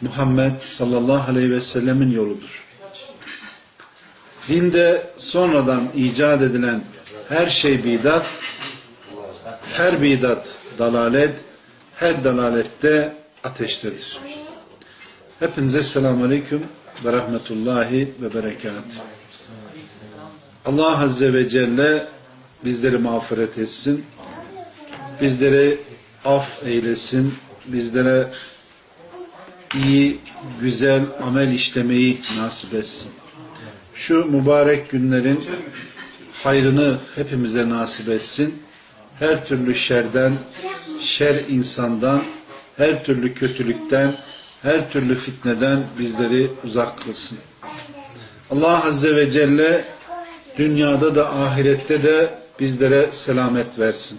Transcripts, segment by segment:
Muhammed sallallahu aleyhi ve sellemin yoludur. Dinde sonradan icat edilen her şey bidat, her bidat dalalet, her dalalette ateştedir. Hepinize selamun aleyküm ve rahmetullahi ve berekat. Allah Azze ve Celle bizleri mağfiret etsin. Bizleri af eylesin. Bizlere iyi, güzel amel işlemeyi nasip etsin. Şu mübarek günlerin hayrını hepimize nasip etsin. Her türlü şerden, şer insandan, her türlü kötülükten, her türlü fitneden bizleri uzak kılsın. Allah Azze ve Celle dünyada da ahirette de bizlere selamet versin.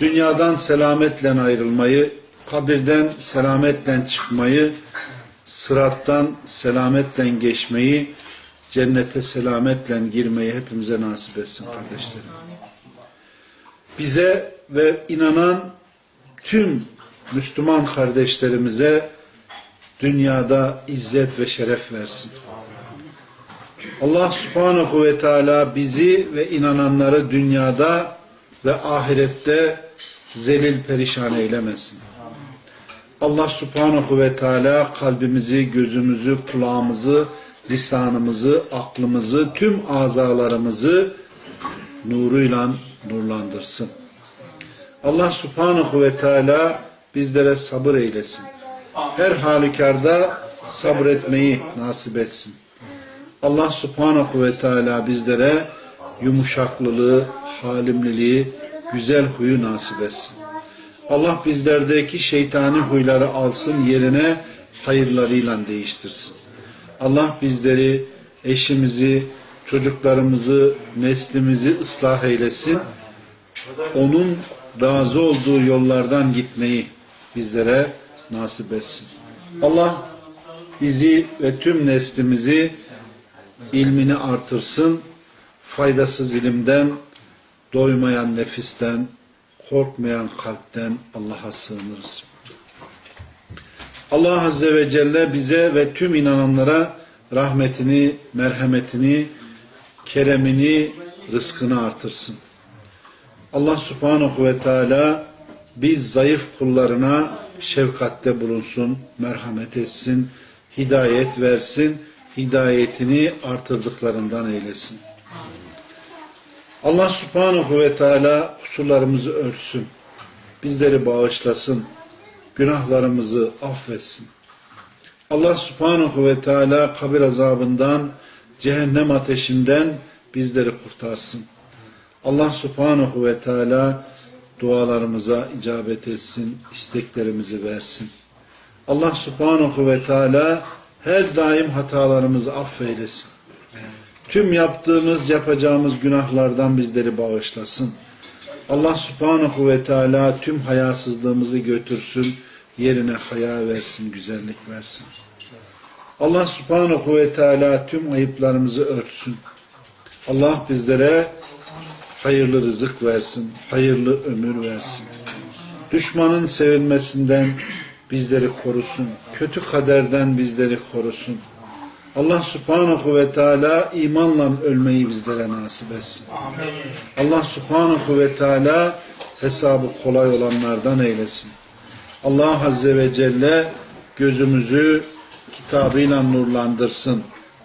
Dünyadan selametle ayrılmayı, kabirden selametle çıkmayı, sırattan selametle geçmeyi, cennete selametle girmeyi hepimize nasip etsin kardeşlerim. Bize ve inanan tüm Müslüman kardeşlerimize dünyada izzet ve şeref versin. Allah subhanahu ve teala bizi ve inananları dünyada ve ahirette zelil perişan eylemesin. Allah subhanahu ve teala kalbimizi, gözümüzü, kulağımızı, lisanımızı, aklımızı, tüm azalarımızı nuruyla nurlandırsın. Allah subhanahu ve teala bizlere sabır eylesin. Her halükarda sabretmeyi nasip etsin. Allah subhanahu ve teala bizlere yumuşaklılığı, halimliliği, güzel huyu nasip etsin. Allah bizlerdeki şeytani huyları alsın yerine hayırlarıyla değiştirsin. Allah bizleri, eşimizi, çocuklarımızı, neslimizi ıslah eylesin. Onun razı olduğu yollardan gitmeyi bizlere nasip etsin. Allah bizi ve tüm neslimizi ilmini artırsın, faydasız ilimden, doymayan nefisten, korkmayan kalpten Allah'a sığınırız. Allah Azze ve Celle bize ve tüm inananlara rahmetini, merhametini, keremini, rızkını artırsın. Allah Subhanahu ve Teala biz zayıf kullarına şefkatte bulunsun, merhamet etsin, hidayet versin, hidayetini artırdıklarından eylesin. Allah subhanahu ve teala kusurlarımızı örtsün. Bizleri bağışlasın. Günahlarımızı affetsin. Allah subhanahu ve teala kabir azabından, cehennem ateşinden bizleri kurtarsın. Allah subhanahu ve teala dualarımıza icabet etsin, isteklerimizi versin. Allah subhanahu ve teala her daim hatalarımızı affeylesin. Tüm yaptığımız, yapacağımız günahlardan bizleri bağışlasın. Allah subhanahu ve teala tüm hayasızlığımızı götürsün, yerine haya versin, güzellik versin. Allah subhanahu ve teala tüm ayıplarımızı örtsün. Allah bizlere hayırlı rızık versin, hayırlı ömür versin. Düşmanın sevilmesinden bizleri korusun. Kötü kaderden bizleri korusun. Allah subhanahu ve teala imanla ölmeyi bizlere nasip etsin. Allah subhanahu ve teala hesabı kolay olanlardan eylesin. Allah azze ve celle gözümüzü kitabıyla nurlandırsın.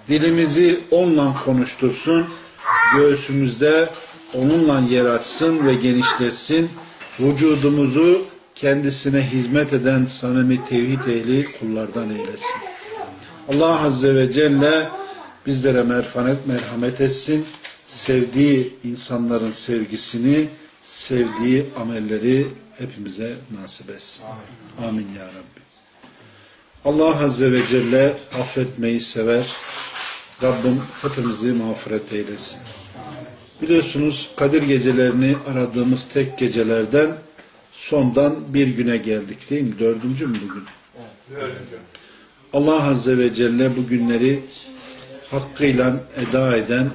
Dilimizi onunla konuştursun. Göğsümüzde onunla yer açsın ve genişletsin. Vücudumuzu kendisine hizmet eden samimi tevhid ehli kullardan eylesin. Allah Azze ve Celle bizlere merhamet, merhamet etsin. Sevdiği insanların sevgisini, sevdiği amelleri hepimize nasip etsin. Amin, Amin ya Rabbi. Allah Azze ve Celle affetmeyi sever. Rabbim hepimizi mağfiret eylesin. Biliyorsunuz Kadir gecelerini aradığımız tek gecelerden sondan bir güne geldik değil mi? Dördüncü mü bugün? Allah Azze ve Celle bu günleri hakkıyla eda eden,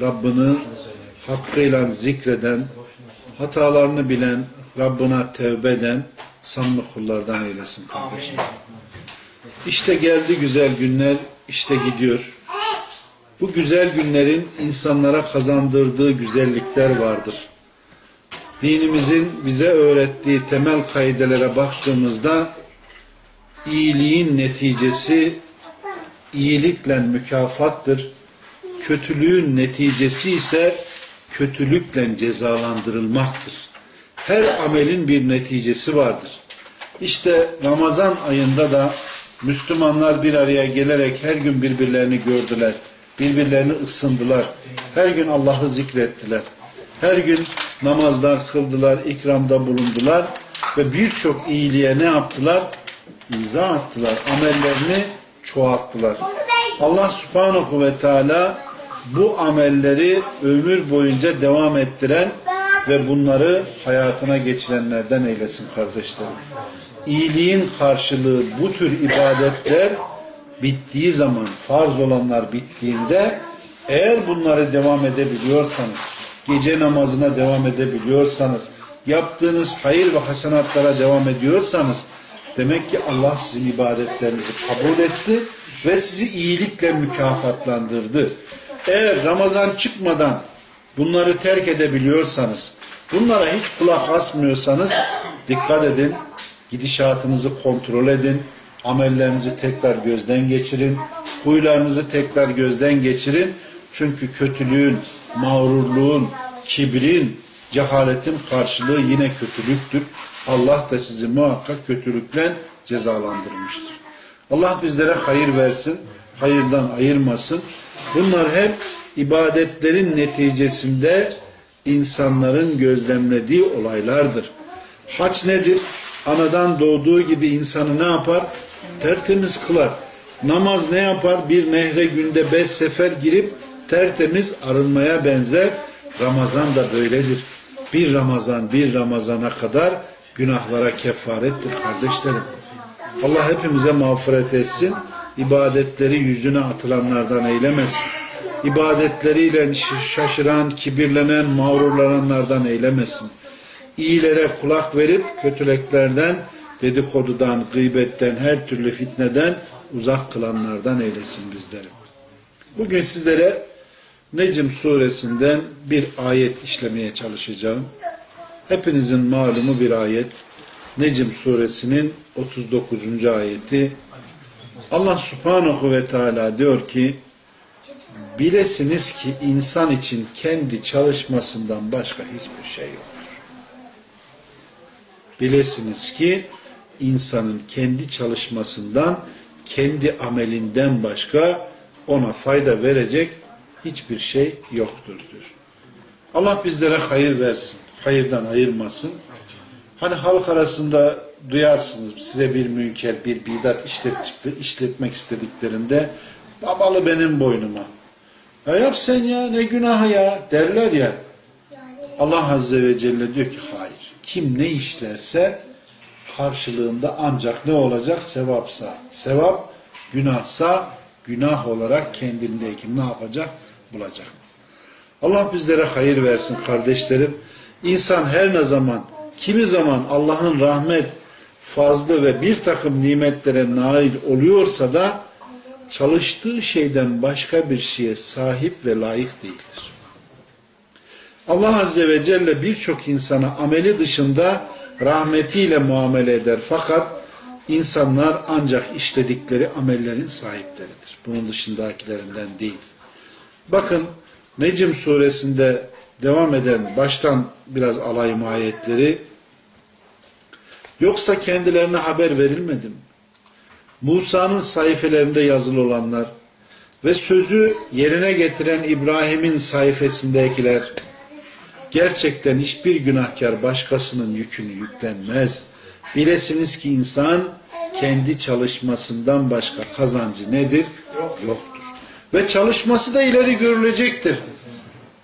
Rabbini hakkıyla zikreden, hatalarını bilen, Rabbına tevbe eden samimi kullardan eylesin kardeşim. İşte geldi güzel günler, işte gidiyor. Bu güzel günlerin insanlara kazandırdığı güzellikler vardır. Dinimizin bize öğrettiği temel kaidelere baktığımızda iyiliğin neticesi iyilikle mükafattır. Kötülüğün neticesi ise kötülükle cezalandırılmaktır. Her amelin bir neticesi vardır. İşte Ramazan ayında da Müslümanlar bir araya gelerek her gün birbirlerini gördüler. Birbirlerini ısındılar. Her gün Allah'ı zikrettiler. Her gün namazlar kıldılar, ikramda bulundular ve birçok iyiliğe ne yaptılar? İmza attılar. Amellerini çoğalttılar. Allah subhanahu ve teala bu amelleri ömür boyunca devam ettiren ve bunları hayatına geçirenlerden eylesin kardeşlerim. İyiliğin karşılığı bu tür ibadetler bittiği zaman, farz olanlar bittiğinde eğer bunları devam edebiliyorsanız, gece namazına devam edebiliyorsanız, yaptığınız hayır ve hasenatlara devam ediyorsanız, demek ki Allah sizin ibadetlerinizi kabul etti ve sizi iyilikle mükafatlandırdı. Eğer Ramazan çıkmadan bunları terk edebiliyorsanız, bunlara hiç kulak asmıyorsanız dikkat edin, gidişatınızı kontrol edin, amellerinizi tekrar gözden geçirin, huylarınızı tekrar gözden geçirin. Çünkü kötülüğün, mağrurluğun, kibrin, cehaletin karşılığı yine kötülüktür. Allah da sizi muhakkak kötülükle cezalandırmıştır. Allah bizlere hayır versin, hayırdan ayırmasın. Bunlar hep ibadetlerin neticesinde insanların gözlemlediği olaylardır. Haç nedir? Anadan doğduğu gibi insanı ne yapar? Tertemiz kılar. Namaz ne yapar? Bir nehre günde beş sefer girip tertemiz arınmaya benzer. Ramazan da böyledir. Bir Ramazan bir Ramazana kadar günahlara kefarettir kardeşlerim. Allah hepimize mağfiret etsin. İbadetleri yüzüne atılanlardan eylemesin. İbadetleriyle şaşıran, kibirlenen, mağrurlananlardan eylemesin. İyilere kulak verip kötülüklerden, dedikodudan, gıybetten, her türlü fitneden uzak kılanlardan eylesin bizleri. Bugün sizlere Necm suresinden bir ayet işlemeye çalışacağım. Hepinizin malumu bir ayet. Necm suresinin 39. ayeti. Allah subhanahu ve teala diyor ki bilesiniz ki insan için kendi çalışmasından başka hiçbir şey yoktur. Bilesiniz ki insanın kendi çalışmasından, kendi amelinden başka ona fayda verecek hiçbir şey yoktur diyor. Allah bizlere hayır versin. Hayırdan ayırmasın. Hani halk arasında duyarsınız size bir münker, bir bidat işlet, işletmek istediklerinde babalı benim boynuma. Ya yap sen ya ne günahı ya derler ya. Allah Azze ve Celle diyor ki hayır. Kim ne işlerse karşılığında ancak ne olacak? Sevapsa. Sevap, günahsa günah olarak kendindeki ne yapacak? Bulacak. Allah bizlere hayır versin kardeşlerim. İnsan her ne zaman, kimi zaman Allah'ın rahmet, fazlı ve bir takım nimetlere nail oluyorsa da çalıştığı şeyden başka bir şeye sahip ve layık değildir. Allah Azze ve Celle birçok insana ameli dışında rahmetiyle muamele eder. Fakat insanlar ancak işledikleri amellerin sahipleridir. Bunun dışındakilerinden değil. Bakın Necim suresinde devam eden baştan biraz alayım ayetleri. Yoksa kendilerine haber verilmedi mi? Musa'nın sayfelerinde yazılı olanlar ve sözü yerine getiren İbrahim'in sayfasındakiler gerçekten hiçbir günahkar başkasının yükünü yüklenmez. Bilesiniz ki insan kendi çalışmasından başka kazancı nedir? Yoktur. Ve çalışması da ileri görülecektir.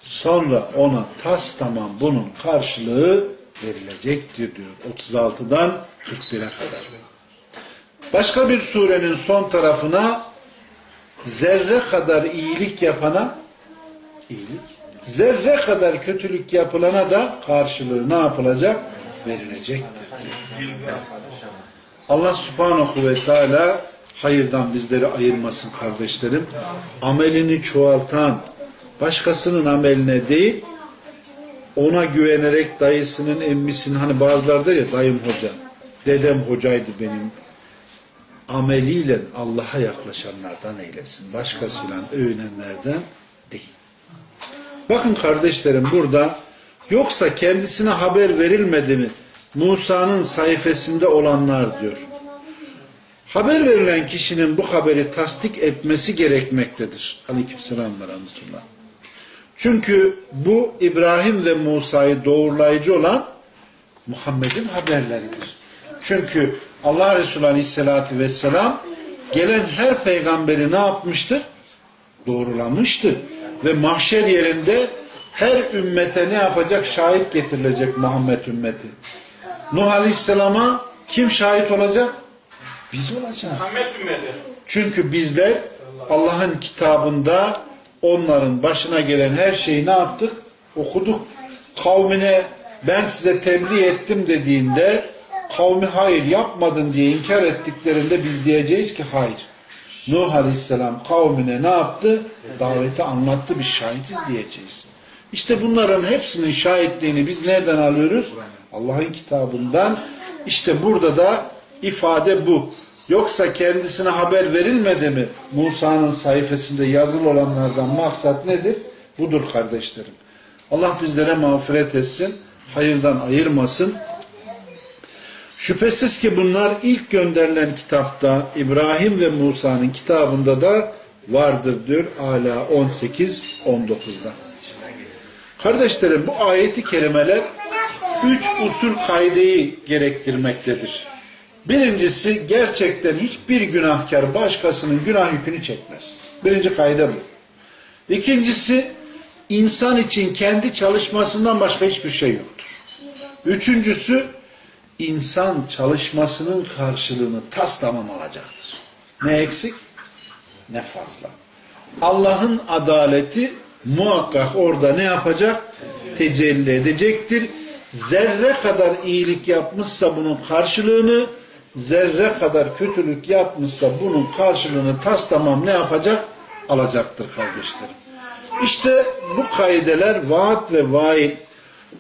Sonra ona tas tamam bunun karşılığı verilecektir diyor. 36'dan 41'e kadar. Başka bir surenin son tarafına zerre kadar iyilik yapana iyilik, zerre kadar kötülük yapılana da karşılığı ne yapılacak? Verilecektir. Allah subhanahu ve teala hayırdan bizleri ayırmasın kardeşlerim. Amelini çoğaltan, başkasının ameline değil, ona güvenerek dayısının, emmisinin, hani bazıları der ya dayım hoca, dedem hocaydı benim, ameliyle Allah'a yaklaşanlardan eylesin. Başkasıyla övünenlerden değil. Bakın kardeşlerim burada yoksa kendisine haber verilmedi mi? Musa'nın sayfasında olanlar diyor. Haber verilen kişinin bu haberi tasdik etmesi gerekmektedir. Aleykümselam ve rahmetullah. Çünkü bu İbrahim ve Musa'yı doğrulayıcı olan Muhammed'in haberleridir. Çünkü Allah Resulü Aleyhisselatü Vesselam gelen her peygamberi ne yapmıştır? Doğrulamıştır. Ve mahşer yerinde her ümmete ne yapacak? Şahit getirilecek Muhammed ümmeti. Nuh Aleyhisselam'a kim şahit olacak? Biz olacağız. Çünkü bizler Allah'ın kitabında onların başına gelen her şeyi ne yaptık? Okuduk. Kavmine ben size tebliğ ettim dediğinde kavmi hayır yapmadın diye inkar ettiklerinde biz diyeceğiz ki hayır. Nuh Aleyhisselam kavmine ne yaptı? Daveti anlattı biz şahitiz diyeceğiz. İşte bunların hepsinin şahitliğini biz nereden alıyoruz? Allah'ın kitabından. İşte burada da ifade bu. Yoksa kendisine haber verilmedi mi? Musa'nın sayfasında yazılı olanlardan maksat nedir? Budur kardeşlerim. Allah bizlere mağfiret etsin, hayırdan ayırmasın. Şüphesiz ki bunlar ilk gönderilen kitapta İbrahim ve Musa'nın kitabında da vardır diyor Ala 18-19'da. Kardeşlerim bu ayeti kelimeler üç usul kaydeyi gerektirmektedir. Birincisi gerçekten hiçbir günahkar başkasının günah yükünü çekmez. Birinci kayda bu. İkincisi insan için kendi çalışmasından başka hiçbir şey yoktur. Üçüncüsü insan çalışmasının karşılığını tas tamam alacaktır. Ne eksik ne fazla. Allah'ın adaleti muhakkak orada ne yapacak? Tecelli edecektir. Zerre kadar iyilik yapmışsa bunun karşılığını, zerre kadar kötülük yapmışsa bunun karşılığını tas tamam ne yapacak? Alacaktır kardeşlerim. İşte bu kaideler vaat ve vaid,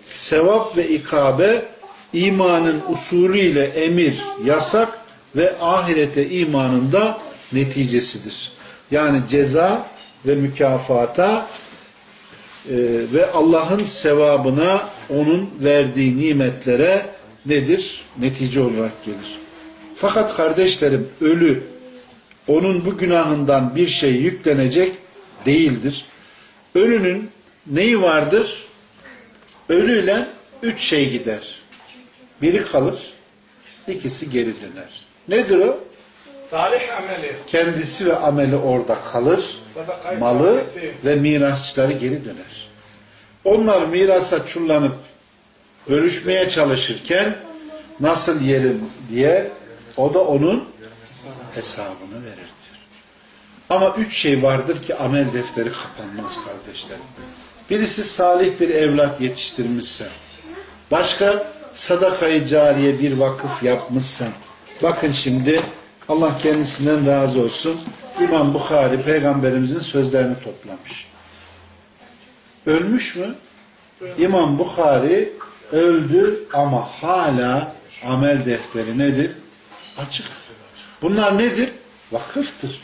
sevap ve ikabe, imanın usulüyle emir, yasak ve ahirete imanında neticesidir. Yani ceza ve mükafata e, ve Allah'ın sevabına onun verdiği nimetlere nedir? Netice olarak gelir. Fakat kardeşlerim ölü onun bu günahından bir şey yüklenecek değildir. Ölünün neyi vardır? Ölüyle üç şey gider. Biri kalır, ikisi geri döner. Nedir o? Salih ameli. Kendisi ve ameli orada kalır, malı ve mirasçıları geri döner. Onlar mirasa çullanıp bölüşmeye çalışırken nasıl yerim diye o da onun hesabını verir diyor. Ama üç şey vardır ki amel defteri kapanmaz kardeşlerim. Birisi salih bir evlat yetiştirmişsen. Başka sadakayı cariye bir vakıf yapmışsan. Bakın şimdi Allah kendisinden razı olsun. İmam Bukhari peygamberimizin sözlerini toplamış. Ölmüş mü? İmam Bukhari öldü ama hala amel defteri nedir? Açık. Bunlar nedir? Vakıftır.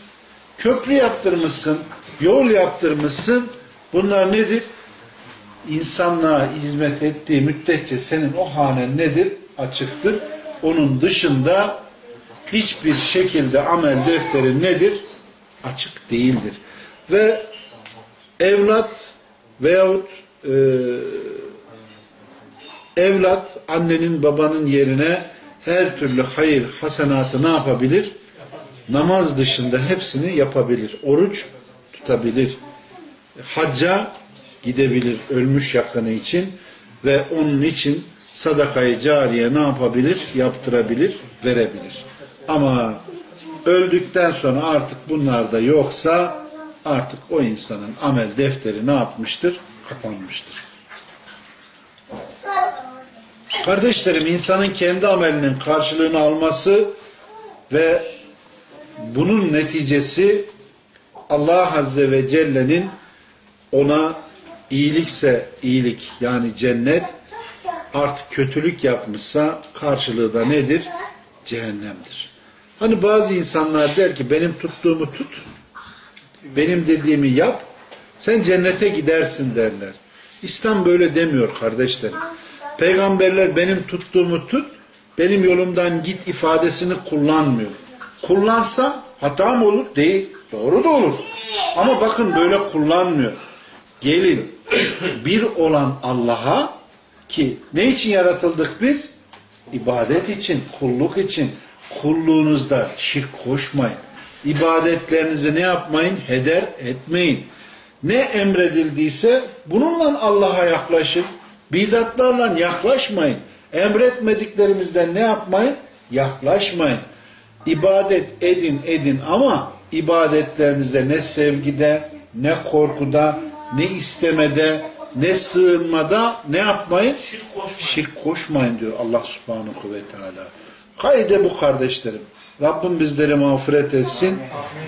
Köprü yaptırmışsın, yol yaptırmışsın. Bunlar nedir? İnsanlığa hizmet ettiği müddetçe senin o hanen nedir? Açıktır. Onun dışında hiçbir şekilde amel defteri nedir? Açık değildir. Ve evlat veyahut e, evlat annenin babanın yerine her türlü hayır, hasenatı ne yapabilir? Namaz dışında hepsini yapabilir. Oruç tutabilir. Hacca gidebilir ölmüş yakını için ve onun için sadakayı cariye ne yapabilir? Yaptırabilir, verebilir. Ama öldükten sonra artık bunlar da yoksa artık o insanın amel defteri ne yapmıştır? Kapanmıştır. Kardeşlerim insanın kendi amelinin karşılığını alması ve bunun neticesi Allah Azze ve Celle'nin ona iyilikse iyilik yani cennet artık kötülük yapmışsa karşılığı da nedir? Cehennemdir. Hani bazı insanlar der ki benim tuttuğumu tut, benim dediğimi yap, sen cennete gidersin derler. İslam böyle demiyor kardeşlerim. Peygamberler benim tuttuğumu tut, benim yolumdan git ifadesini kullanmıyor. Kullansa hata mı olur? Değil. Doğru da olur. Ama bakın böyle kullanmıyor. Gelin bir olan Allah'a ki ne için yaratıldık biz? İbadet için, kulluk için. Kulluğunuzda şirk koşmayın. İbadetlerinizi ne yapmayın? Heder etmeyin. Ne emredildiyse bununla Allah'a yaklaşın. Bidatlarla yaklaşmayın. Emretmediklerimizden ne yapmayın? Yaklaşmayın. İbadet edin edin ama ibadetlerinize ne sevgide, ne korkuda, ne istemede, ne sığınmada ne yapmayın? Şirk koşmayın. Şirk koşmayın diyor Allah subhanahu ve teala. Kaide bu kardeşlerim. Rabbim bizleri mağfiret etsin.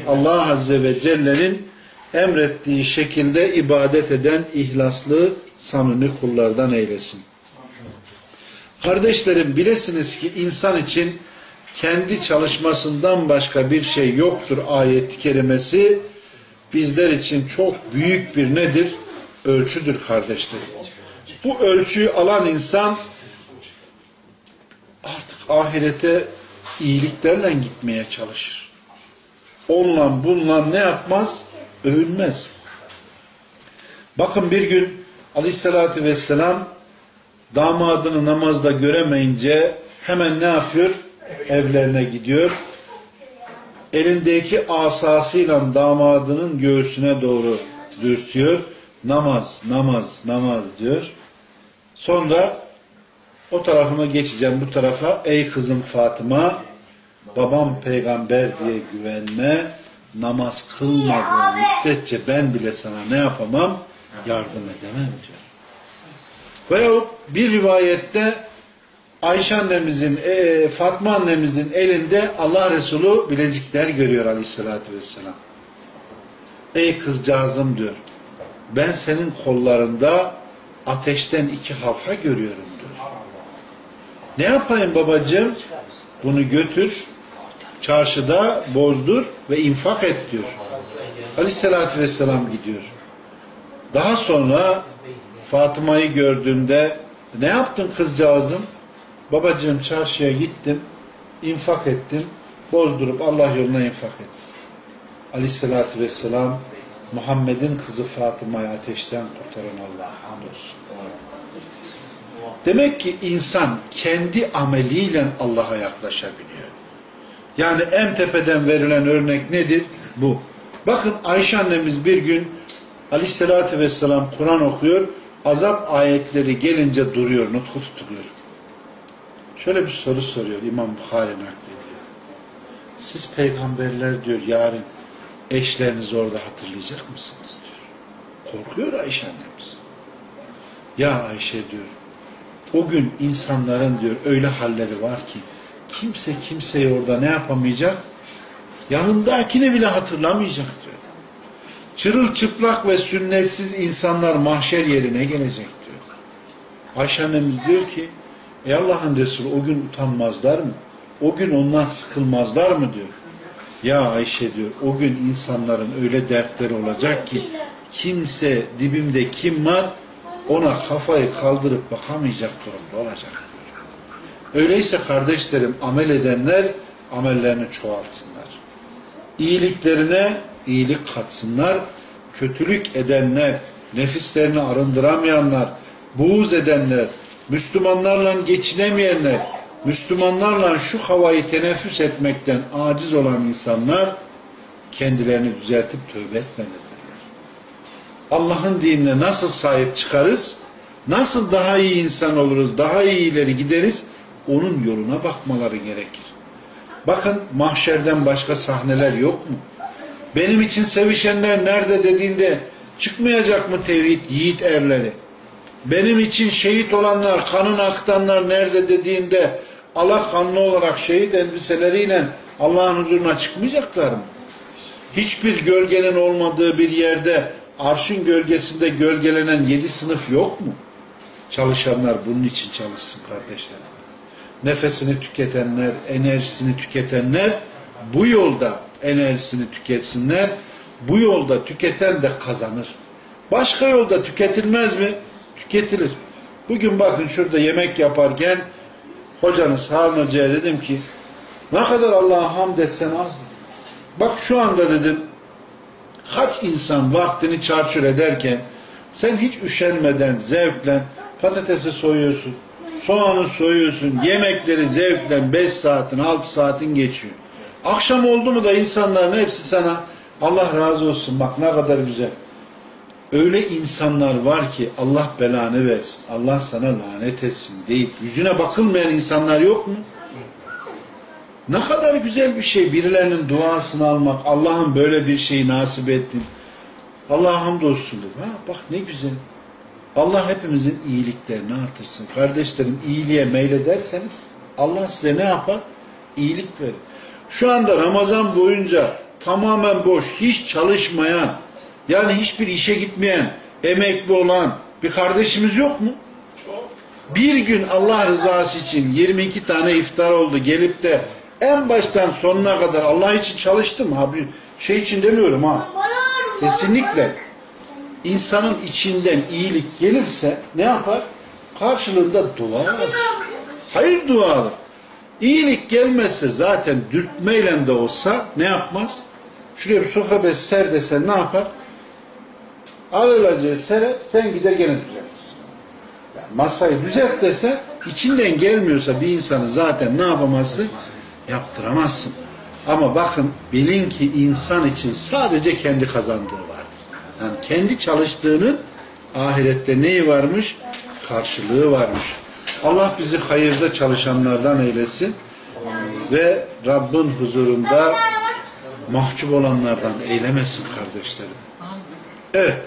Allah Azze ve Celle'nin emrettiği şekilde ibadet eden ihlaslı, samimi kullardan eylesin. Kardeşlerim bilesiniz ki insan için kendi çalışmasından başka bir şey yoktur ayet-i kerimesi bizler için çok büyük bir nedir? Ölçüdür kardeşlerim. Bu ölçüyü alan insan artık ahirete iyiliklerle gitmeye çalışır. Onunla bununla ne yapmaz? Övünmez. Bakın bir gün Aleyhisselatü Vesselam damadını namazda göremeyince hemen ne yapıyor? Evlerine gidiyor. Elindeki asasıyla damadının göğsüne doğru dürtüyor. Namaz, namaz, namaz diyor. Sonra o tarafına geçeceğim bu tarafa. Ey kızım Fatıma, babam peygamber diye güvenme, namaz kılmadığın müddetçe ben bile sana ne yapamam? Yardım edemem diyor. Veyahut bir rivayette Ayşe annemizin, e, Fatma annemizin elinde Allah Resulü bilezikler görüyor aleyhissalatü vesselam. Ey kızcağızım diyor. Ben senin kollarında ateşten iki halka görüyorum diyor. Ne yapayım babacığım? Bunu götür, çarşıda bozdur ve infak et diyor. Aleyhissalatü vesselam gidiyor. Daha sonra Fatıma'yı gördüğümde ne yaptın kızcağızım? Babacığım çarşıya gittim, infak ettim, bozdurup Allah yoluna infak ettim. Aleyhissalatü vesselam Muhammed'in kızı Fatıma'yı ateşten kurtaran Allah'a hamdolsun. Demek ki insan kendi ameliyle Allah'a yaklaşabiliyor. Yani en tepeden verilen örnek nedir? Bu. Bakın Ayşe annemiz bir gün Aleyhisselatü Vesselam Kur'an okuyor. Azap ayetleri gelince duruyor, nutku tutuluyor. Şöyle bir soru soruyor İmam Bukhari naklediyor. Siz peygamberler diyor yarın eşlerinizi orada hatırlayacak mısınız diyor. Korkuyor Ayşe annemiz. Ya Ayşe diyor o gün insanların diyor öyle halleri var ki kimse kimseyi orada ne yapamayacak? Yanındakini bile hatırlamayacak. Çırılçıplak ve sünnetsiz insanlar mahşer yerine gelecek diyor. Ayşe diyor ki Ey Allah'ın Resulü o gün utanmazlar mı? O gün ondan sıkılmazlar mı diyor. Ya Ayşe diyor o gün insanların öyle dertleri olacak ki kimse dibimde kim var ona kafayı kaldırıp bakamayacak durumda olacak. Öyleyse kardeşlerim amel edenler amellerini çoğaltsınlar. İyiliklerine iyilik katsınlar. Kötülük edenler, nefislerini arındıramayanlar, buğz edenler, Müslümanlarla geçinemeyenler, Müslümanlarla şu havayı teneffüs etmekten aciz olan insanlar kendilerini düzeltip tövbe etmelidirler. Allah'ın dinine nasıl sahip çıkarız? Nasıl daha iyi insan oluruz? Daha iyi ileri gideriz? Onun yoluna bakmaları gerekir. Bakın mahşerden başka sahneler yok mu? Benim için sevişenler nerede dediğinde çıkmayacak mı tevhid yiğit erleri? Benim için şehit olanlar, kanın aktanlar nerede dediğinde Allah kanlı olarak şehit elbiseleriyle Allah'ın huzuruna çıkmayacaklar mı? Hiçbir gölgenin olmadığı bir yerde arşın gölgesinde gölgelenen yedi sınıf yok mu? Çalışanlar bunun için çalışsın kardeşlerim. Nefesini tüketenler, enerjisini tüketenler bu yolda enerjisini tüketsinler. Bu yolda tüketen de kazanır. Başka yolda tüketilmez mi? Tüketilir. Bugün bakın şurada yemek yaparken hocanız Harun Hoca'ya dedim ki ne kadar Allah'a hamd etsen az. Bak şu anda dedim kaç insan vaktini çarçur ederken sen hiç üşenmeden, zevkle patatesi soyuyorsun, soğanı soyuyorsun, yemekleri zevkle 5 saatin, 6 saatin geçiyor. Akşam oldu mu da insanların hepsi sana Allah razı olsun bak ne kadar güzel. Öyle insanlar var ki Allah belanı versin, Allah sana lanet etsin deyip yüzüne bakılmayan insanlar yok mu? Ne kadar güzel bir şey birilerinin duasını almak, Allah'ın böyle bir şeyi nasip ettin. Allah'a hamdolsun. Ha, bak ne güzel. Allah hepimizin iyiliklerini artırsın. Kardeşlerim iyiliğe meylederseniz Allah size ne yapar? İyilik verir. Şu anda Ramazan boyunca tamamen boş, hiç çalışmayan, yani hiçbir işe gitmeyen, emekli olan bir kardeşimiz yok mu? Çok. Bir gün Allah rızası için 22 tane iftar oldu gelip de en baştan sonuna kadar Allah için çalıştım ha bir şey için demiyorum ha. Kesinlikle insanın içinden iyilik gelirse ne yapar? Karşılığında dua alır. Hayır dua alır. İyilik gelmezse zaten dürtmeyle de olsa ne yapmaz? Şuraya bir sofra bezi ser desen ne yapar? Alelacele serer, sen gider gene düzeltirsin. Yani masayı düzelt dese içinden gelmiyorsa bir insanı zaten ne yapamazsın? Yaptıramazsın. Ama bakın bilin ki insan için sadece kendi kazandığı vardır. Yani kendi çalıştığının ahirette neyi varmış? Karşılığı varmış. Allah bizi hayırda çalışanlardan eylesin ve Rabbin huzurunda mahcup olanlardan eylemesin kardeşlerim. Evet.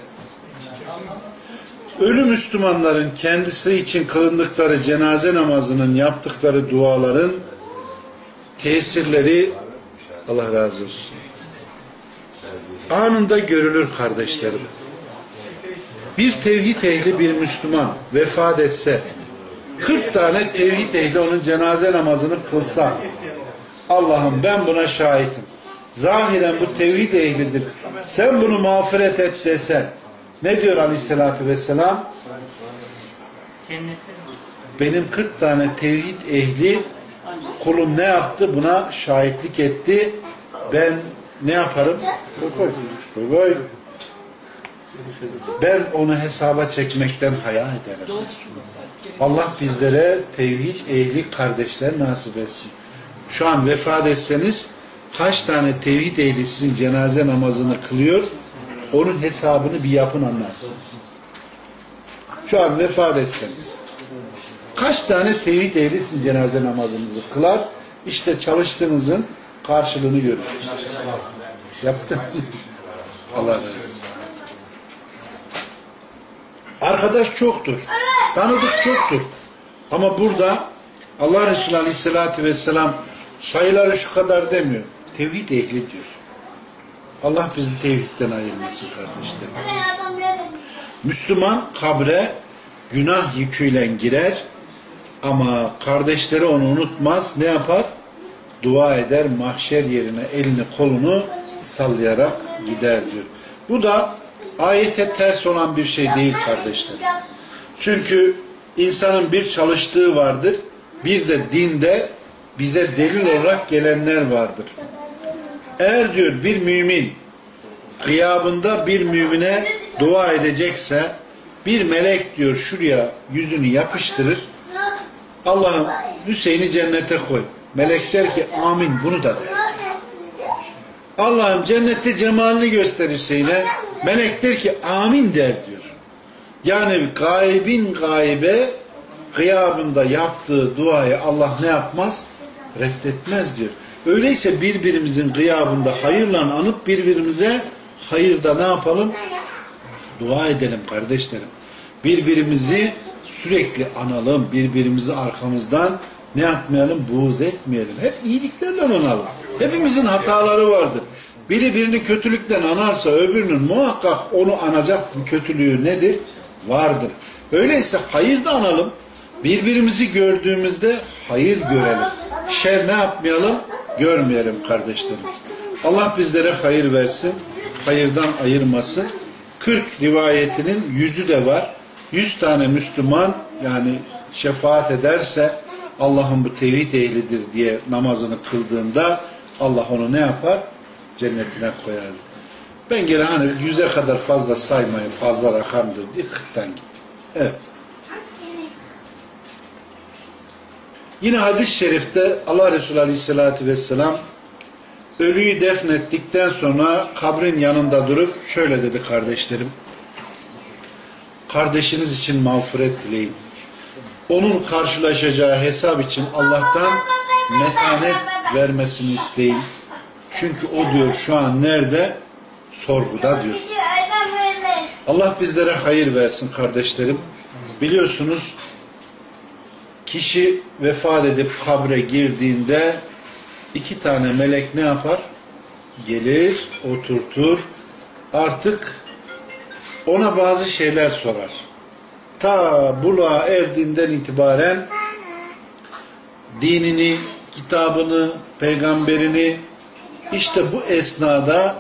Ölü Müslümanların kendisi için kılındıkları cenaze namazının yaptıkları duaların tesirleri Allah razı olsun. Anında görülür kardeşlerim. Bir tevhid ehli bir Müslüman vefat etse 40 tane tevhid ehli onun cenaze namazını kılsa Allah'ım ben buna şahitim. Zahiren bu tevhid ehlidir. Sen bunu mağfiret et desen ne diyor aleyhissalatü vesselam? Benim 40 tane tevhid ehli kulum ne yaptı? Buna şahitlik etti. Ben ne yaparım? Koy koy. Ben onu hesaba çekmekten haya ederim. Allah bizlere tevhid ehli kardeşler nasip etsin. Şu an vefat etseniz kaç tane tevhid ehli sizin cenaze namazını kılıyor? Onun hesabını bir yapın anlarsınız. Şu an vefat etseniz. Kaç tane tevhid ehli sizin cenaze namazınızı kılar? İşte çalıştığınızın karşılığını görürsünüz. Yaptın. Allah razı. Arkadaş çoktur. Tanıdık çoktur. Ama burada Allah Resulü Aleyhisselatü Vesselam sayıları şu kadar demiyor. Tevhid ehli diyor. Allah bizi tevhidden ayırmasın kardeşlerim. Müslüman kabre günah yüküyle girer ama kardeşleri onu unutmaz. Ne yapar? Dua eder mahşer yerine elini kolunu sallayarak gider diyor. Bu da ayete ters olan bir şey değil kardeşler. Çünkü insanın bir çalıştığı vardır. Bir de dinde bize delil olarak gelenler vardır. Eğer diyor bir mümin kıyabında bir mümine dua edecekse bir melek diyor şuraya yüzünü yapıştırır Allah'ım Hüseyin'i cennete koy. Melek der ki amin bunu da der. Allah'ım cennette cemalini göster Hüseyin'e. Melek der ki amin der diyor. Yani gaybin gaybe gıyabında yaptığı duayı Allah ne yapmaz? Reddetmez diyor. Öyleyse birbirimizin gıyabında hayırla anıp birbirimize hayırda ne yapalım? Dua edelim kardeşlerim. Birbirimizi sürekli analım. Birbirimizi arkamızdan ne yapmayalım? Buğz etmeyelim. Hep iyiliklerle analım. Hepimizin hataları vardır. Biri birini kötülükten anarsa öbürünün muhakkak onu anacak bir kötülüğü nedir? Vardır. Öyleyse hayır da analım. Birbirimizi gördüğümüzde hayır görelim. Şer ne yapmayalım? Görmeyelim kardeşlerim. Allah bizlere hayır versin. Hayırdan ayırmasın. 40 rivayetinin yüzü de var. 100 tane Müslüman yani şefaat ederse Allah'ın bu tevhid ehlidir diye namazını kıldığında Allah onu ne yapar? Cennetine koyar. Ben gene hani yüze kadar fazla saymayın, fazla rakamdır diye 40'tan gittim. Evet. Yine hadis-i şerifte Allah Resulü Aleyhisselatü Vesselam ölüyü defnettikten sonra kabrin yanında durup şöyle dedi kardeşlerim. Kardeşiniz için mağfiret dileyin. Onun karşılaşacağı hesap için Allah'tan metanet vermesini isteyin. Çünkü o diyor şu an nerede? Sorguda diyor. Allah bizlere hayır versin kardeşlerim. Biliyorsunuz kişi vefat edip kabre girdiğinde iki tane melek ne yapar? Gelir, oturtur. Artık ona bazı şeyler sorar. Ta buluğa erdiğinden itibaren dinini, kitabını, peygamberini işte bu esnada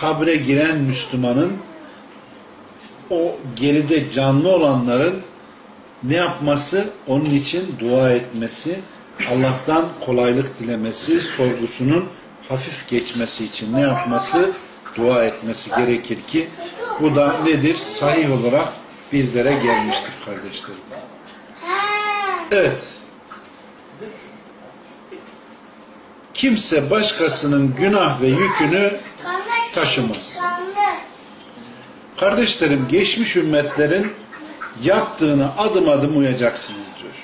kabre giren Müslümanın o geride canlı olanların ne yapması? Onun için dua etmesi, Allah'tan kolaylık dilemesi, sorgusunun hafif geçmesi için ne yapması? Dua etmesi gerekir ki bu da nedir? Sahih olarak bizlere gelmiştir kardeşlerim. Evet. Kimse başkasının günah ve yükünü taşımaz. Kardeşlerim geçmiş ümmetlerin yaptığını adım adım uyacaksınız diyor.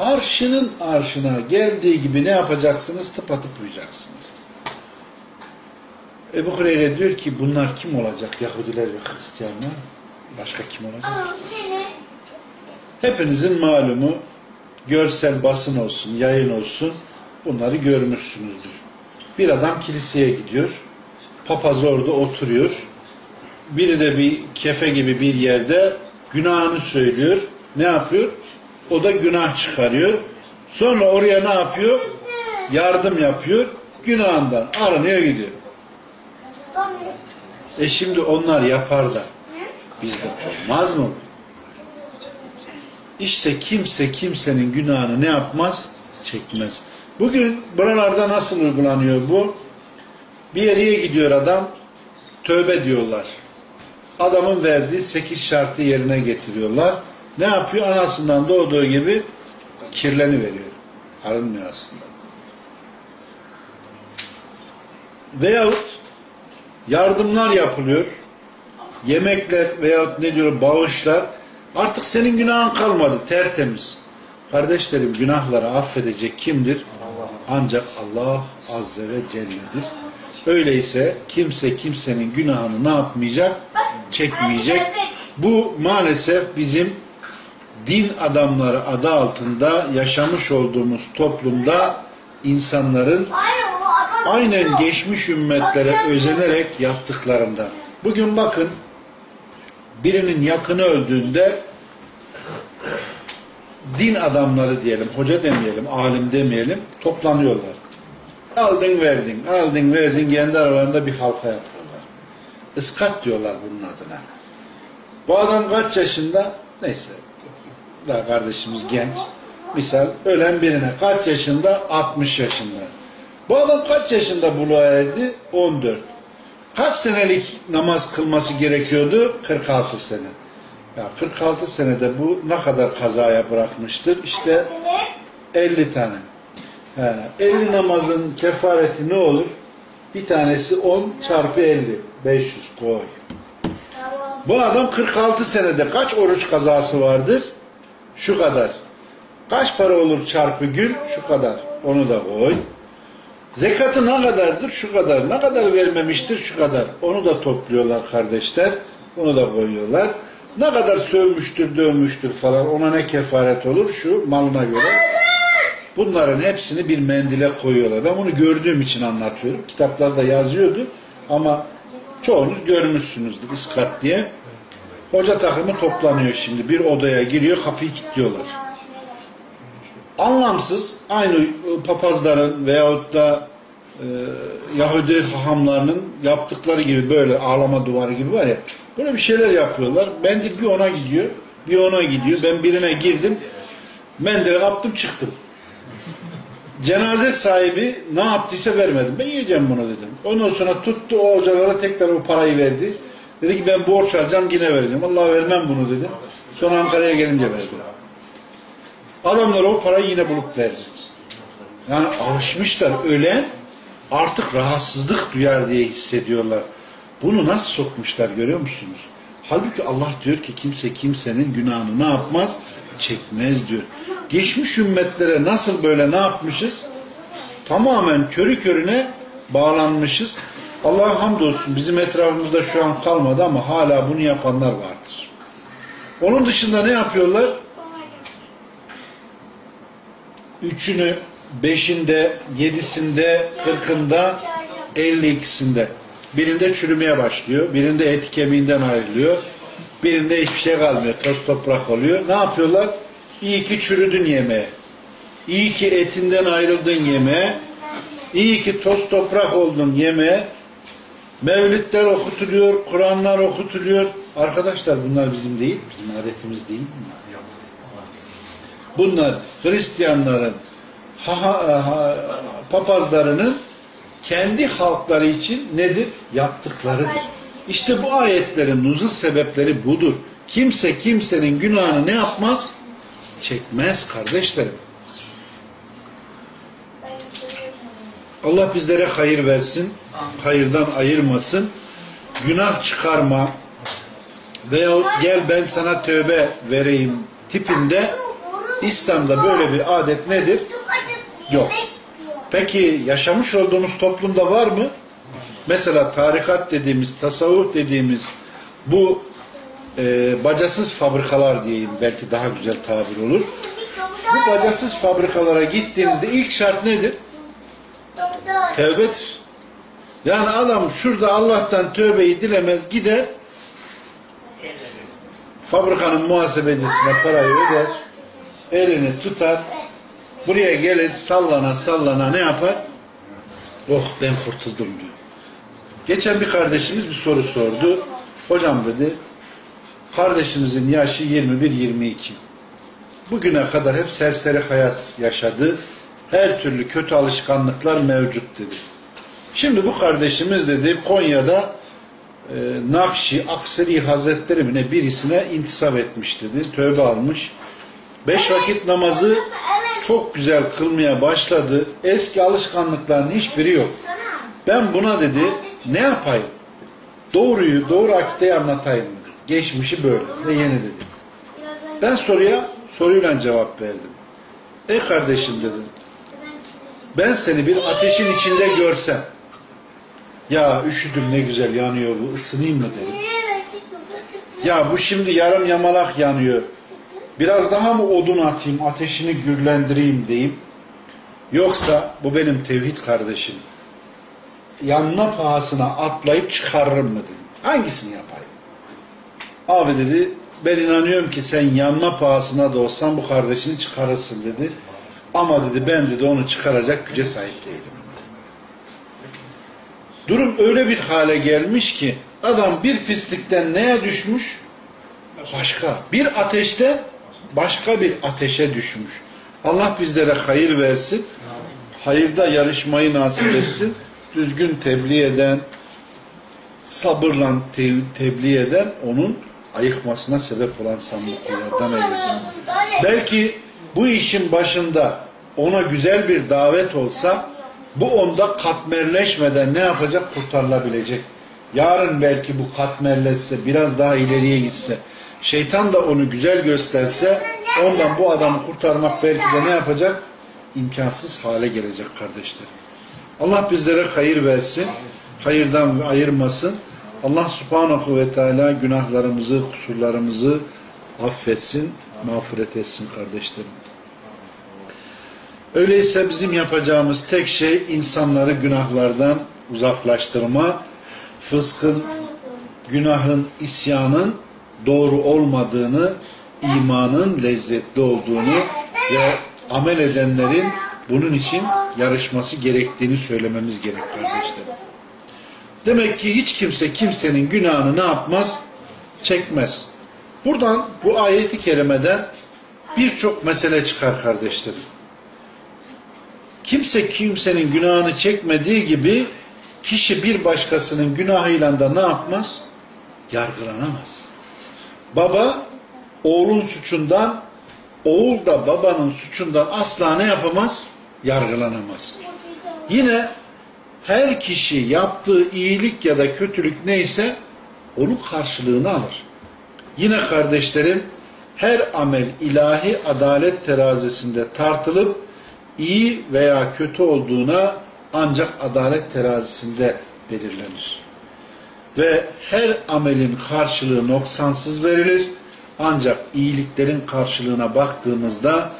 Arşının arşına geldiği gibi ne yapacaksınız? Tıpatıp uyacaksınız. Ebu Hureyre diyor ki bunlar kim olacak? Yahudiler ve Hristiyanlar. Başka kim olacak? Hepinizin malumu görsel basın olsun, yayın olsun bunları görmüşsünüzdür. Bir adam kiliseye gidiyor. Papaz orada oturuyor. Biri de bir kefe gibi bir yerde günahını söylüyor. Ne yapıyor? O da günah çıkarıyor. Sonra oraya ne yapıyor? Yardım yapıyor. Günahından aranıyor gidiyor. E şimdi onlar yapar da bizde olmaz mı? İşte kimse kimsenin günahını ne yapmaz? Çekmez. Bugün buralarda nasıl uygulanıyor bu? Bir yere gidiyor adam, tövbe diyorlar. Adamın verdiği sekiz şartı yerine getiriyorlar. Ne yapıyor? Anasından doğduğu gibi kirleni veriyor. Arınmıyor aslında. Veyahut yardımlar yapılıyor. Yemekler veyahut ne diyor bağışlar. Artık senin günahın kalmadı. Tertemiz. Kardeşlerim günahları affedecek kimdir? Ancak Allah Azze ve Celle'dir. Öyleyse kimse kimsenin günahını ne yapmayacak? Çekmeyecek. Bu maalesef bizim din adamları adı altında yaşamış olduğumuz toplumda insanların aynen geçmiş ümmetlere özenerek yaptıklarında. Bugün bakın birinin yakını öldüğünde din adamları diyelim, hoca demeyelim, alim demeyelim, toplanıyorlar. Aldın verdin, aldın verdin, kendi aralarında bir halka yapıyorlar. Iskat diyorlar bunun adına. Bu adam kaç yaşında? Neyse, daha kardeşimiz genç. Misal ölen birine kaç yaşında? 60 yaşında. Bu adam kaç yaşında buluğa erdi? 14. Kaç senelik namaz kılması gerekiyordu? 46 sene. Ya 46 senede bu ne kadar kazaya bırakmıştır? İşte 50 tane. He, 50 namazın kefareti ne olur? Bir tanesi 10 çarpı 50. 500 koy. Bu adam 46 senede kaç oruç kazası vardır? Şu kadar. Kaç para olur çarpı gün? Şu kadar. Onu da koy. Zekatı ne kadardır? Şu kadar. Ne kadar vermemiştir? Şu kadar. Onu da topluyorlar kardeşler. Onu da koyuyorlar. Ne kadar sövmüştür, dövmüştür falan. Ona ne kefaret olur? Şu malına göre. Bunların hepsini bir mendile koyuyorlar. Ben bunu gördüğüm için anlatıyorum. Kitaplarda yazıyordu. Ama çoğunuz görmüşsünüzdür iskat diye. Hoca takımı toplanıyor şimdi. Bir odaya giriyor, kapıyı kilitliyorlar. Anlamsız, aynı papazların veyahut da e, Yahudi hahamlarının yaptıkları gibi böyle ağlama duvarı gibi var ya, böyle bir şeyler yapıyorlar. Mendil bir ona gidiyor, bir ona gidiyor. Ben birine girdim, mendili kaptım çıktım. Cenaze sahibi ne yaptıysa vermedim. Ben yiyeceğim bunu dedim. Ondan sonra tuttu o hocalara tekrar o parayı verdi. Dedi ki ben borç alacağım yine vereceğim. Allah vermem bunu dedim. Sonra Ankara'ya gelince verdim. Adamlar o parayı yine bulup verdi. Yani alışmışlar ölen artık rahatsızlık duyar diye hissediyorlar. Bunu nasıl sokmuşlar görüyor musunuz? Halbuki Allah diyor ki kimse kimsenin günahını ne yapmaz? Çekmez diyor. Geçmiş ümmetlere nasıl böyle ne yapmışız? Tamamen körü körüne bağlanmışız. Allah'a hamdolsun bizim etrafımızda şu an kalmadı ama hala bunu yapanlar vardır. Onun dışında ne yapıyorlar? Üçünü, beşinde, yedisinde, kırkında, elli ikisinde. Birinde çürümeye başlıyor, birinde eti kemiğinden ayrılıyor, birinde hiçbir şey kalmıyor, toz toprak oluyor. Ne yapıyorlar? İyi ki çürüdün yemeğe. İyi ki etinden ayrıldın yemeğe. İyi ki toz toprak oldun yemeğe. Mevlütler okutuluyor, Kur'anlar okutuluyor. Arkadaşlar bunlar bizim değil, bizim adetimiz değil bunlar. Bunlar Hristiyanların, ha, ha, ha, papazlarının kendi halkları için nedir? Yaptıklarıdır. İşte bu ayetlerin nuzul sebepleri budur. Kimse kimsenin günahını ne yapmaz? Çekmez kardeşlerim. Allah bizlere hayır versin, hayırdan ayırmasın, günah çıkarma veyahut gel ben sana tövbe vereyim tipinde İslam'da böyle bir adet nedir? Yok. Peki yaşamış olduğumuz toplumda var mı? Mesela tarikat dediğimiz, tasavvuf dediğimiz bu e, bacasız fabrikalar diyeyim belki daha güzel tabir olur. Bu bacasız fabrikalara gittiğinizde ilk şart nedir? Tevbedir. Yani adam şurada Allah'tan tövbeyi dilemez gider fabrikanın muhasebecisine parayı öder elini tutar buraya gelir sallana sallana ne yapar? Oh ben kurtuldum diyor. Geçen bir kardeşimiz bir soru sordu. Hocam dedi kardeşimizin yaşı 21-22. Bugüne kadar hep serseri hayat yaşadı. Her türlü kötü alışkanlıklar mevcut dedi. Şimdi bu kardeşimiz dedi Konya'da e, Nakşi Akseri Hazretleri mi ne birisine intisap etmiş dedi. Tövbe almış. Beş vakit namazı çok güzel kılmaya başladı. Eski alışkanlıkların hiçbiri yok. Ben buna dedi ne yapayım? Doğruyu, doğru akiteyi anlatayım dedi. Geçmişi böyle ve yeni dedi. Ben soruya soruyla cevap verdim. Ey kardeşim dedim. Ben seni bir ateşin içinde görsem ya üşüdüm ne güzel yanıyor bu ısınayım mı dedim. Ya bu şimdi yarım yamalak yanıyor. Biraz daha mı odun atayım, ateşini gürlendireyim diyeyim. Yoksa bu benim tevhid kardeşim. Yanına pahasına atlayıp çıkarırım mı dedim. Hangisini yapayım? Abi dedi ben inanıyorum ki sen yanma pahasına da olsan bu kardeşini çıkarırsın dedi. Ama dedi ben dedi onu çıkaracak güce sahip değilim. Durum öyle bir hale gelmiş ki adam bir pislikten neye düşmüş? Başka. Bir ateşte başka bir ateşe düşmüş. Allah bizlere hayır versin. Hayırda yarışmayı nasip etsin. Düzgün tebliğ eden, sabırla te tebliğ eden onun ayıkmasına sebep olan samimi kullardan eylesin. Belki bu işin başında ona güzel bir davet olsa bu onda katmerleşmeden ne yapacak? Kurtarılabilecek. Yarın belki bu katmerleşse, biraz daha ileriye gitse, şeytan da onu güzel gösterse, ondan bu adamı kurtarmak belki de ne yapacak? İmkansız hale gelecek kardeşlerim. Allah bizlere hayır versin, hayırdan ayırmasın. Allah subhanahu ve teala günahlarımızı, kusurlarımızı affetsin, mağfiret etsin kardeşlerim. Öyleyse bizim yapacağımız tek şey insanları günahlardan uzaklaştırma, fıskın, günahın, isyanın doğru olmadığını, imanın lezzetli olduğunu ve amel edenlerin bunun için yarışması gerektiğini söylememiz gerek kardeşlerim. Demek ki hiç kimse kimsenin günahını ne yapmaz? Çekmez. Buradan bu ayeti kerimeden birçok mesele çıkar kardeşlerim. Kimse kimsenin günahını çekmediği gibi kişi bir başkasının günahıyla da ne yapmaz? Yargılanamaz. Baba oğlun suçundan, oğul da babanın suçundan asla ne yapamaz? Yargılanamaz. Yine her kişi yaptığı iyilik ya da kötülük neyse onun karşılığını alır. Yine kardeşlerim her amel ilahi adalet terazisinde tartılıp iyi veya kötü olduğuna ancak adalet terazisinde belirlenir. Ve her amelin karşılığı noksansız verilir. Ancak iyiliklerin karşılığına baktığımızda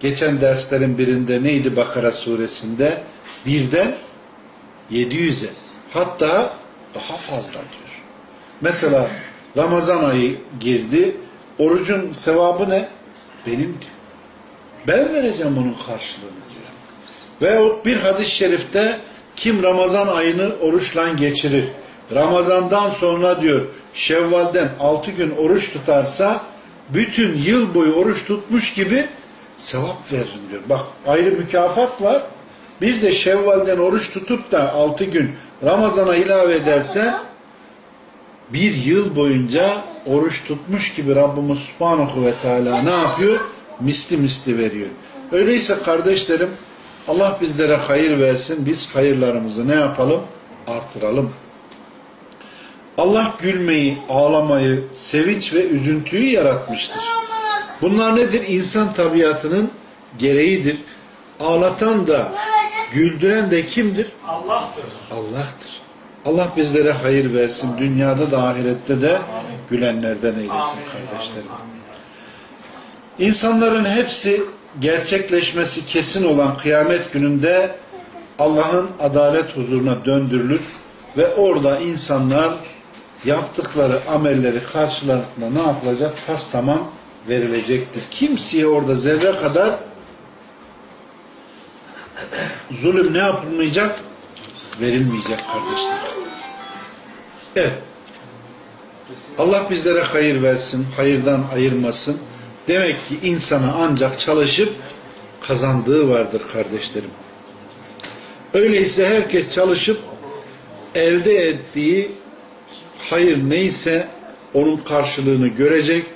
geçen derslerin birinde neydi Bakara suresinde? Birden 700'e hatta daha fazla diyor. Mesela Ramazan ayı girdi. Orucun sevabı ne? Benim. Ben vereceğim onun karşılığını diyor. Veyahut bir hadis-i şerifte kim Ramazan ayını oruçla geçirir, Ramazandan sonra diyor Şevval'den 6 gün oruç tutarsa bütün yıl boyu oruç tutmuş gibi sevap veririm diyor. Bak ayrı mükafat var. Bir de Şevval'den oruç tutup da 6 gün Ramazan'a ilave ederse bir yıl boyunca oruç tutmuş gibi Rabbimiz Subhanahu ve Teala ne yapıyor? Misli misli veriyor. Öyleyse kardeşlerim Allah bizlere hayır versin. Biz hayırlarımızı ne yapalım? Artıralım. Allah gülmeyi, ağlamayı, sevinç ve üzüntüyü yaratmıştır. Bunlar nedir? İnsan tabiatının gereğidir. Ağlatan da, güldüren de kimdir? Allah'tır. Allah'tır. Allah bizlere hayır versin. Dünyada da ahirette de gülenlerden eylesin kardeşlerim. İnsanların hepsi gerçekleşmesi kesin olan kıyamet gününde Allah'ın adalet huzuruna döndürülür ve orada insanlar yaptıkları amelleri karşılarında ne yapılacak? Tas tamam verilecektir. Kimseye orada zerre kadar zulüm ne yapılmayacak? Verilmeyecek kardeşler. Evet. Allah bizlere hayır versin, hayırdan ayırmasın. Demek ki insana ancak çalışıp kazandığı vardır kardeşlerim. Öyleyse herkes çalışıp elde ettiği hayır neyse onun karşılığını görecek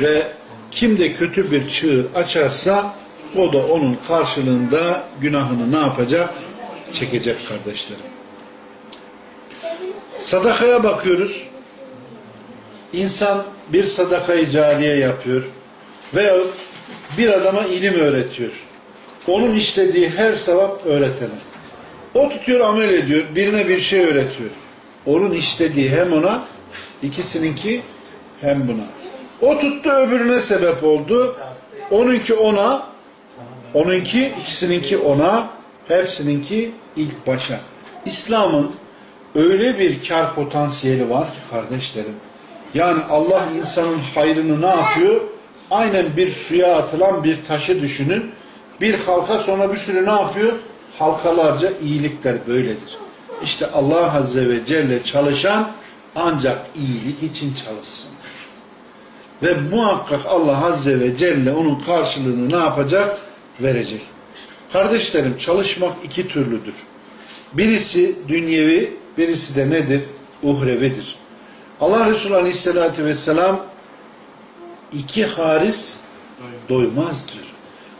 ve kim de kötü bir çığır açarsa o da onun karşılığında günahını ne yapacak? Çekecek kardeşlerim. Sadakaya bakıyoruz. İnsan bir sadakayı cariye yapıyor veya bir adama ilim öğretiyor. Onun işlediği her sevap öğretene. O tutuyor amel ediyor. Birine bir şey öğretiyor. Onun işlediği hem ona ikisininki hem buna. O tuttu öbürüne sebep oldu. Onunki ona onunki ikisininki ona hepsininki ilk başa. İslam'ın öyle bir kar potansiyeli var ki kardeşlerim. Yani Allah insanın hayrını ne yapıyor? Aynen bir suya atılan bir taşı düşünün. Bir halka sonra bir sürü ne yapıyor? Halkalarca iyilikler böyledir. İşte Allah Azze ve Celle çalışan ancak iyilik için çalışsın. Ve muhakkak Allah Azze ve Celle onun karşılığını ne yapacak? Verecek. Kardeşlerim çalışmak iki türlüdür. Birisi dünyevi, birisi de nedir? Uhrevidir. Allah Resulü Aleyhisselatü Vesselam iki haris doymaz diyor.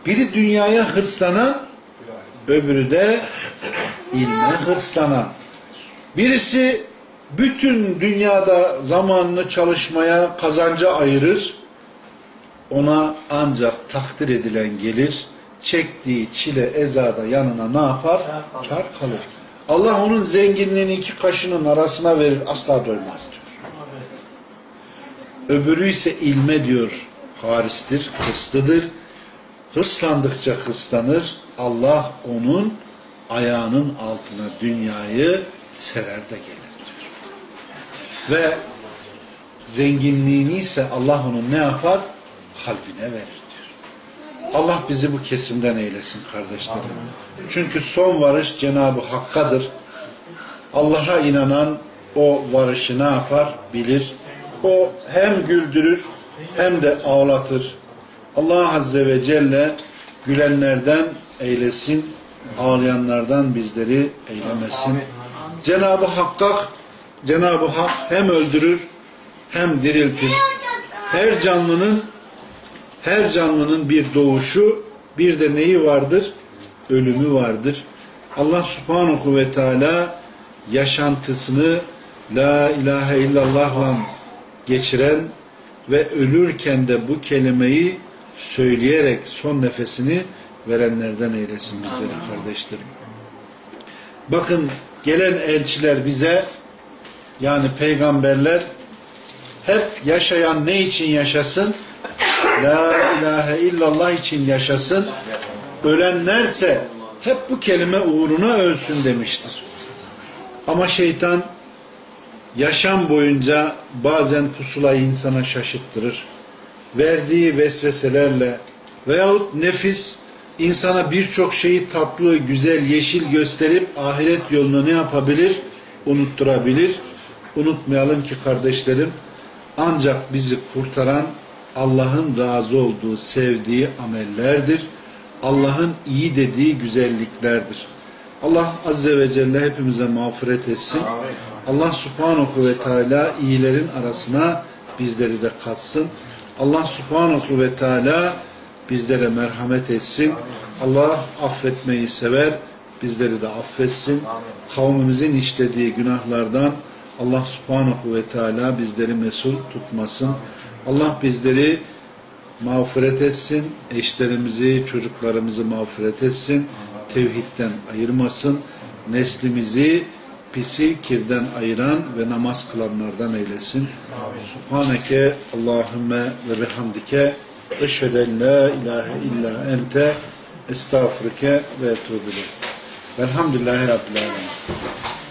Biri dünyaya hırslanan, öbürü de ilme hırslanan. Birisi bütün dünyada zamanını çalışmaya, kazanca ayırır. Ona ancak takdir edilen gelir. Çektiği çile, ezada yanına ne yapar? Kar kalır. Allah onun zenginliğini iki kaşının arasına verir. Asla doymaz diyor. Öbürü ise ilme diyor. Haristir, hırslıdır. Hırslandıkça hırslanır. Allah onun ayağının altına dünyayı serer de gelir. Ve zenginliğini ise Allah onun ne yapar? Kalbine verir. Allah bizi bu kesimden eylesin kardeşlerim. Çünkü son varış Cenab-ı Hakk'adır. Allah'a inanan o varışı ne yapar? Bilir. O hem güldürür hem de ağlatır. Allah Azze ve Celle gülenlerden eylesin, ağlayanlardan bizleri eylemesin. Cenab-ı Hakk'a Cenab-ı Hak hem öldürür hem diriltir. Her canlının her canlının bir doğuşu, bir de neyi vardır? Ölümü vardır. Allah subhanahu ve teala yaşantısını La ilahe illallah'la geçiren ve ölürken de bu kelimeyi söyleyerek son nefesini verenlerden eylesin bizleri kardeşlerim. Bakın gelen elçiler bize yani peygamberler hep yaşayan ne için yaşasın? La ilahe illallah için yaşasın. Ölenlerse hep bu kelime uğruna ölsün demiştir. Ama şeytan yaşam boyunca bazen pusulayı insana şaşıttırır. Verdiği vesveselerle veyahut nefis insana birçok şeyi tatlı, güzel, yeşil gösterip ahiret yolunu ne yapabilir? Unutturabilir. Unutmayalım ki kardeşlerim ancak bizi kurtaran Allah'ın razı olduğu, sevdiği amellerdir. Allah'ın iyi dediği güzelliklerdir. Allah Azze ve Celle hepimize mağfiret etsin. Allah Subhanahu ve Teala iyilerin arasına bizleri de katsın. Allah Subhanahu ve Teala bizlere merhamet etsin. Allah affetmeyi sever. Bizleri de affetsin. Kavmimizin işlediği günahlardan Allah Subhanahu ve Teala bizleri mesul tutmasın. Allah bizleri mağfiret etsin. Eşlerimizi, çocuklarımızı mağfiret etsin. Tevhidden ayırmasın. Neslimizi pisi kirden ayıran ve namaz kılanlardan eylesin. Subhaneke Allahümme ve bihamdike eşheden la ilahe illa ente estağfurike ve etubile. Velhamdülillahi Rabbil Alemin.